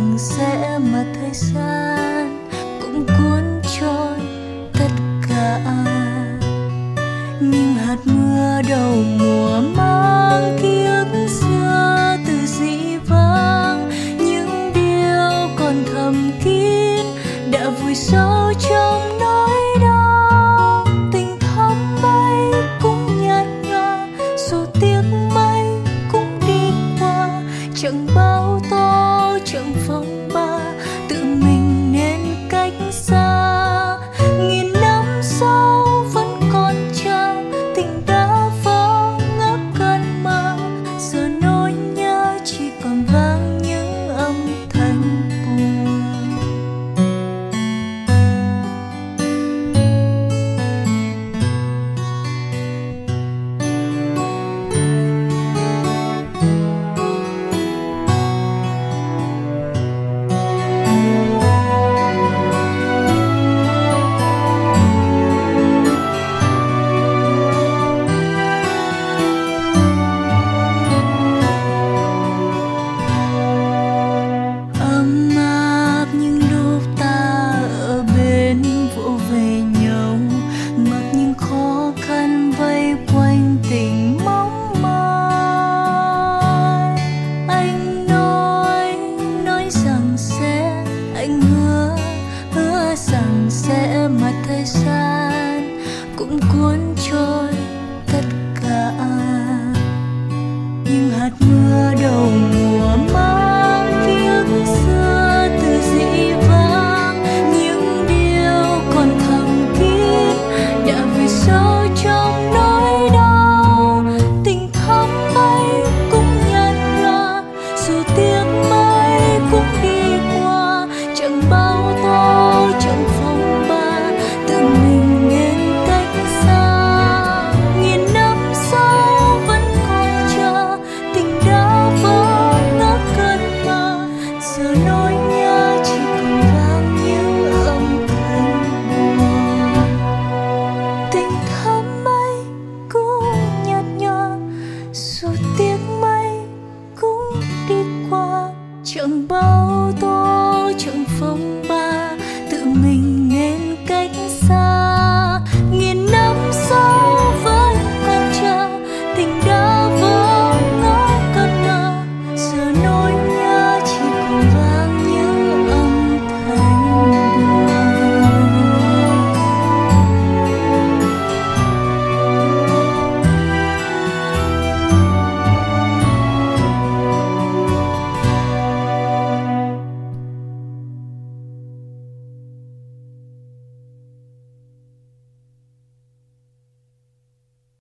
rằng sẽ mà thời gian cũng cuốn trôi tất cả. Nhưng hạt mưa đầu mùa